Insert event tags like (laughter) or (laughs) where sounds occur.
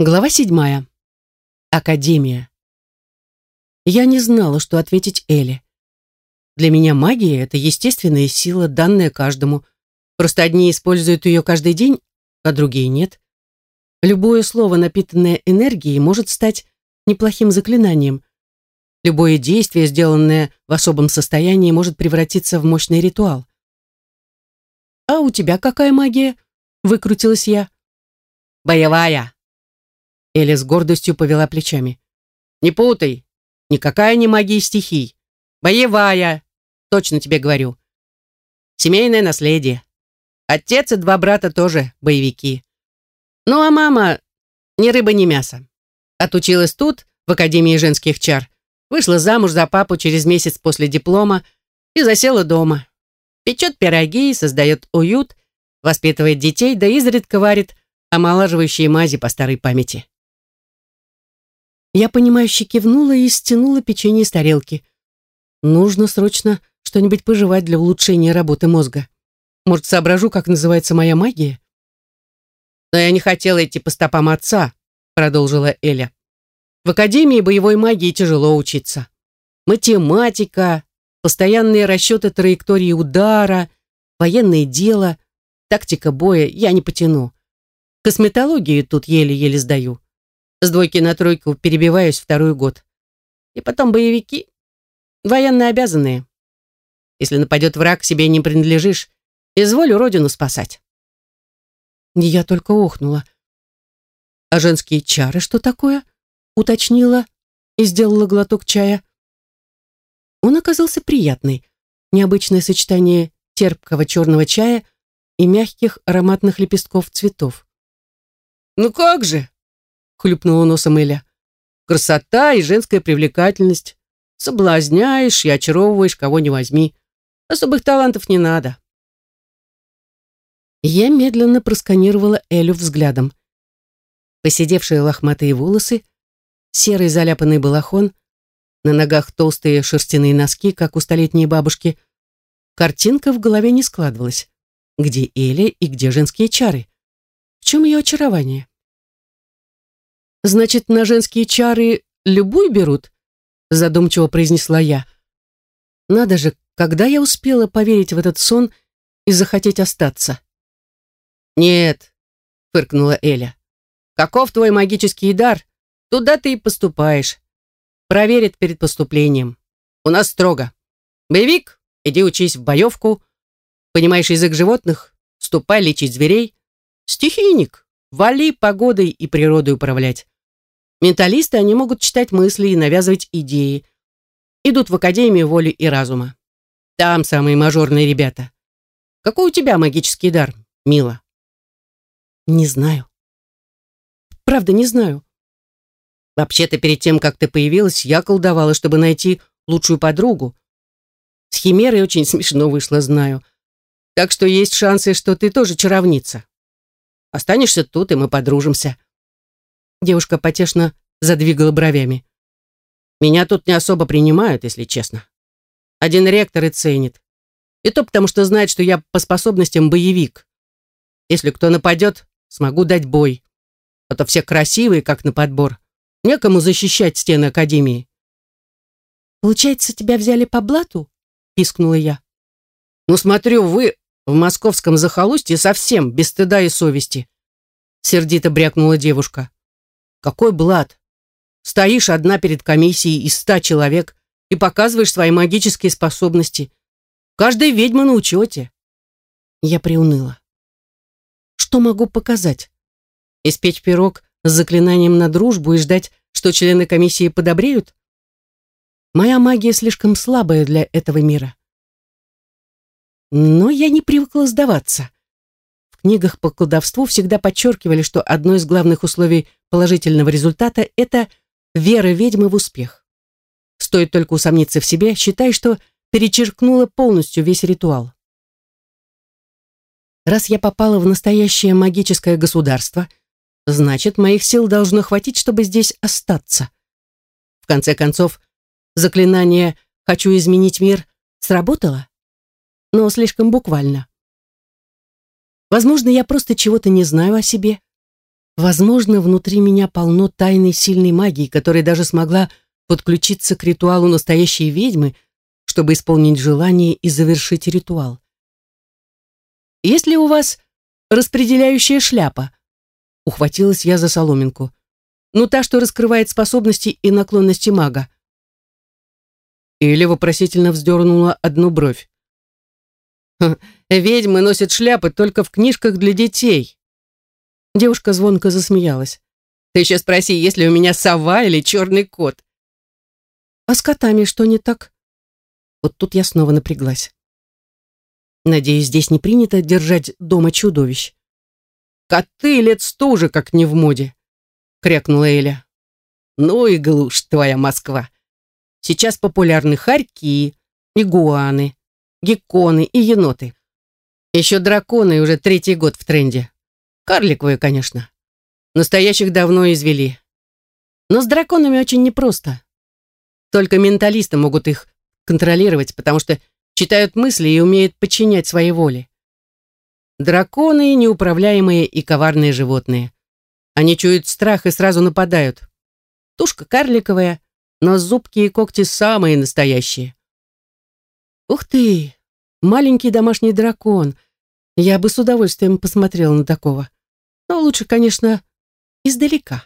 Глава седьмая. Академия. Я не знала, что ответить Эле. Для меня магия — это естественная сила, данная каждому. Просто одни используют ее каждый день, а другие нет. Любое слово, напитанное энергией, может стать неплохим заклинанием. Любое действие, сделанное в особом состоянии, может превратиться в мощный ритуал. «А у тебя какая магия?» — выкрутилась я. «Боевая», Эля с гордостью повела плечами. «Не путай! Никакая не магия стихий. Боевая! Точно тебе говорю. Семейное наследие. Отец и два брата тоже боевики. Ну а мама ни рыба, ни мясо. Отучилась тут, в Академии женских чар, вышла замуж за папу через месяц после диплома и засела дома. Печет пироги, создает уют, воспитывает детей, да изредка варит омолаживающие мази по старой памяти. Я, понимающе кивнула и стянула печенье с тарелки. Нужно срочно что-нибудь пожевать для улучшения работы мозга. Может, соображу, как называется моя магия? «Но я не хотела идти по стопам отца», — продолжила Эля. «В Академии боевой магии тяжело учиться. Математика, постоянные расчеты траектории удара, военное дело, тактика боя я не потяну. Косметологию тут еле-еле сдаю. С двойки на тройку перебиваюсь второй год. И потом боевики. Военные обязанные. Если нападет враг, себе не принадлежишь. Изволю родину спасать. Я только охнула. А женские чары что такое? Уточнила и сделала глоток чая. Он оказался приятный. Необычное сочетание терпкого черного чая и мягких ароматных лепестков цветов. «Ну как же!» Хлюпнула носом Эля. Красота и женская привлекательность. Соблазняешь и очаровываешь, кого не возьми. Особых талантов не надо. Я медленно просканировала Элю взглядом. Посидевшие лохматые волосы, серый заляпанный балахон, на ногах толстые шерстяные носки, как у столетней бабушки. Картинка в голове не складывалась. Где Эля и где женские чары? В чем ее очарование? Значит, на женские чары любую берут? Задумчиво произнесла я. Надо же, когда я успела поверить в этот сон и захотеть остаться? Нет, фыркнула Эля. Каков твой магический дар? Туда ты и поступаешь. Проверят перед поступлением. У нас строго. Боевик, иди учись в боевку. Понимаешь язык животных? Ступай лечить зверей. Стихийник, вали погодой и природой управлять. Менталисты, они могут читать мысли и навязывать идеи. Идут в Академию воли и разума. Там самые мажорные ребята. Какой у тебя магический дар, Мила? Не знаю. Правда, не знаю. Вообще-то перед тем, как ты появилась, я колдовала, чтобы найти лучшую подругу. С Химерой очень (laughs) смешно вышло, знаю. Так что есть шансы, что ты тоже чаровница. Останешься тут, и мы подружимся. Девушка потешно задвигала бровями. Меня тут не особо принимают, если честно. Один ректор и ценит. И то потому, что знает, что я по способностям боевик. Если кто нападет, смогу дать бой. А то все красивые, как на подбор. Некому защищать стены Академии. «Получается, тебя взяли по блату?» — пискнула я. «Ну, смотрю, вы в московском захолустье совсем без стыда и совести», — сердито брякнула девушка. Какой блат? Стоишь одна перед комиссией из ста человек и показываешь свои магические способности. Каждая ведьма на учете. Я приуныла. Что могу показать? Испечь пирог с заклинанием на дружбу и ждать, что члены комиссии подобреют? Моя магия слишком слабая для этого мира. Но я не привыкла сдаваться книгах по колдовству всегда подчеркивали, что одно из главных условий положительного результата – это вера ведьмы в успех. Стоит только усомниться в себе, считай, что перечеркнула полностью весь ритуал. Раз я попала в настоящее магическое государство, значит, моих сил должно хватить, чтобы здесь остаться. В конце концов, заклинание «хочу изменить мир» сработало, но слишком буквально. Возможно, я просто чего-то не знаю о себе. Возможно, внутри меня полно тайной сильной магии, которая даже смогла подключиться к ритуалу настоящей ведьмы, чтобы исполнить желание и завершить ритуал. «Есть ли у вас распределяющая шляпа?» Ухватилась я за соломинку. «Ну, та, что раскрывает способности и наклонности мага». Или вопросительно вздернула одну бровь. (laughs) «Ведьмы носят шляпы только в книжках для детей». Девушка звонко засмеялась. «Ты еще спроси, есть ли у меня сова или черный кот?» «А с котами что не так?» Вот тут я снова напряглась. Надеюсь, здесь не принято держать дома чудовищ. Коты лет сто уже как не в моде, крякнула Эля. Ну и глушь твоя Москва. Сейчас популярны хорьки, игуаны, гекконы и еноты. Еще драконы уже третий год в тренде. Карликовые, конечно. Настоящих давно извели. Но с драконами очень непросто. Только менталисты могут их контролировать, потому что читают мысли и умеют подчинять своей воле. Драконы — неуправляемые и коварные животные. Они чуют страх и сразу нападают. Тушка карликовая, но зубки и когти самые настоящие. Ух ты! Маленький домашний дракон. Я бы с удовольствием посмотрела на такого. Но лучше, конечно, издалека.